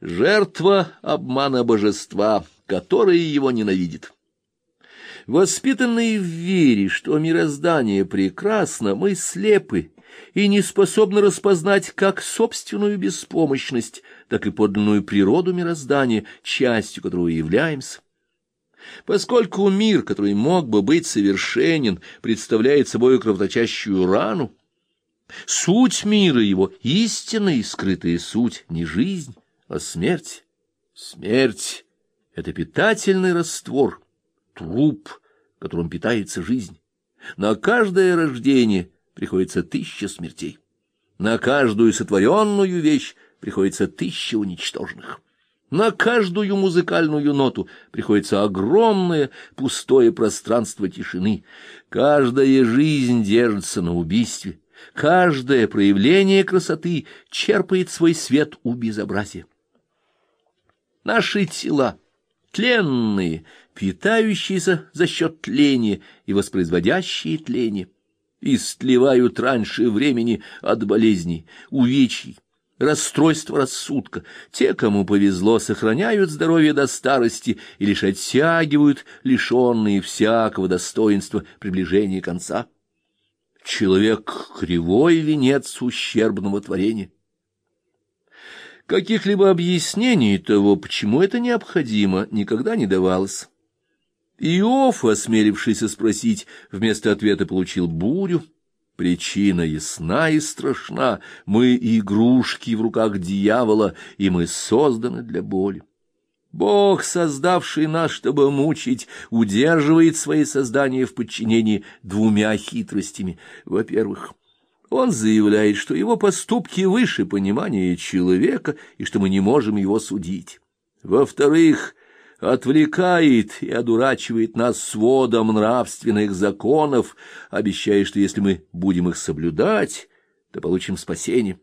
жертва обмана божества, которое его ненавидит. Воспитанные в вере, что мироздание прекрасно, мы слепы и не способны распознать как собственную беспомощность, так и подлинную природу мироздания, частью которого являемся. Поскольку мир, который мог бы быть совершенен, представляет собой кровоточащую рану, суть мира его, истинная и скрытая суть, не жизнь, а смерть. Смерть — это питательный раствор, труп, которым питается жизнь. На каждое рождение приходится тысяча смертей. На каждую сотворенную вещь приходится тысяча уничтоженных. На каждую музыкальную ноту приходится огромное пустое пространство тишины. Каждая жизнь держится на убийстве. Каждое проявление красоты черпает свой свет у безобразия. Наши тела, тленные, питающиеся за счет тления и воспроизводящие тление, истлевают раньше времени от болезней, увечий, расстройства рассудка. Те, кому повезло, сохраняют здоровье до старости и лишь оттягивают лишенные всякого достоинства приближения конца. Человек — кривой венец ущербного творения. Каких-либо объяснений того, почему это необходимо, никогда не давалось. Иов, осмелившийся спросить, вместо ответа получил бурю. Причина ясна и страшна. Мы игрушки в руках дьявола, и мы созданы для боли. Бог, создавший нас, чтобы мучить, удерживает свои создания в подчинении двумя хитростями. Во-первых, он заявляет, что его поступки выше понимания человека и что мы не можем его судить. Во-вторых, отвлекает и одурачивает нас сводом нравственных законов, обещая, что если мы будем их соблюдать, то получим спасение.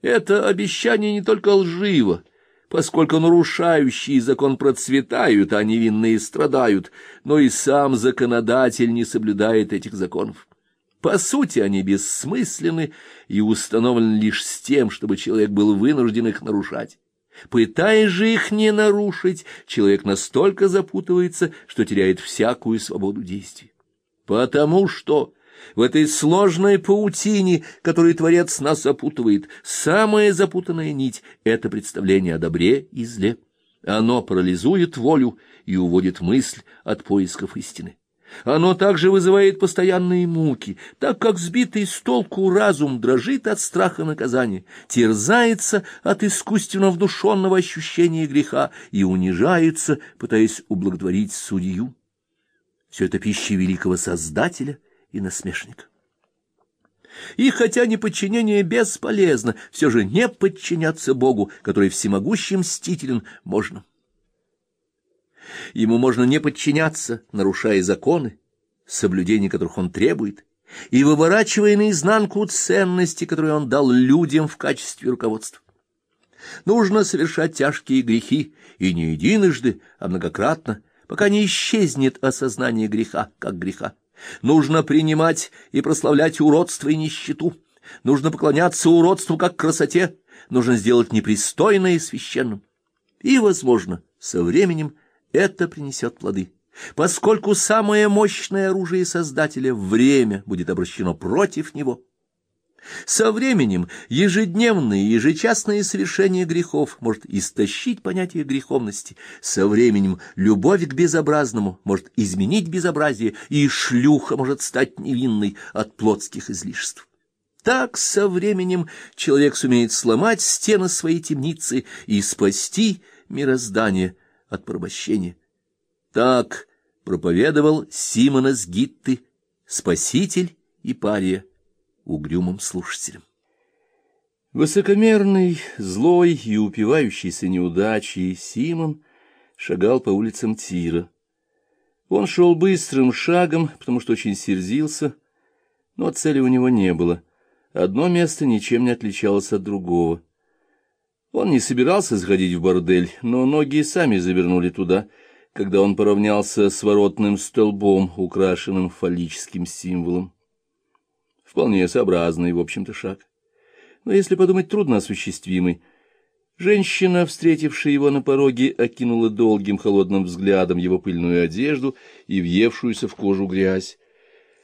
Это обещание не только лживо, поскольку нарушающие закон процветают, а невинные страдают, но и сам законодатель не соблюдает этих законов. По сути, они бессмысленны и установлены лишь с тем, чтобы человек был вынужден их нарушать. Пытаясь же их не нарушить, человек настолько запутывается, что теряет всякую свободу действий. Потому что в этой сложной паутине, которой Творец нас запутывает, самая запутанная нить — это представление о добре и зле. Оно парализует волю и уводит мысль от поисков истины. Оно также вызывает постоянные муки, так как сбитый с толку разум дрожит от страха наказания, терзается от искусственно вдушенного ощущения греха и унижается, пытаясь ублаготворить судью. Все это пища великого Создателя и насмешника. И хотя неподчинение бесполезно, все же не подчиняться Богу, который всемогущий мстителен, можно. Ему можно не подчиняться, нарушая законы, соблюдение которых он требует, и выворачивая наизнанку ценности, которые он дал людям в качестве руководства. Нужно совершать тяжкие грехи, и не единожды, а многократно, пока не исчезнет осознание греха как греха. Нужно принимать и прославлять уродство и нищету. Нужно поклоняться уродству как красоте. Нужно сделать непристойное священным. И, возможно, со временем это принесет плоды. Поскольку самое мощное оружие Создателя — время будет обращено против него. Со временем ежедневное и ежечасное совершение грехов может истощить понятие греховности. Со временем любовь к безобразному может изменить безобразие, и шлюха может стать невинной от плотских излишеств. Так со временем человек сумеет сломать стены своей темницы и спасти мироздание от порабощения. Так проповедовал Симонос Гитты, спаситель и пария, угрюмым слушателям. Высокомерный, злой и упивающийся неудачей Симон шагал по улицам Тира. Он шел быстрым шагом, потому что очень сердился, но цели у него не было. Одно место ничем не отличалось от другого. Он не собирался сходить в бордель, но ноги сами завернули туда — когда он поравнялся с воротным столбом, украшенным фаллическим символом. Вполне сообразный, в общем-то, шаг. Но если подумать, трудно осуществимый. Женщина, встретившая его на пороге, окинула долгим холодным взглядом его пыльную одежду и въевшуюся в кожу грязь.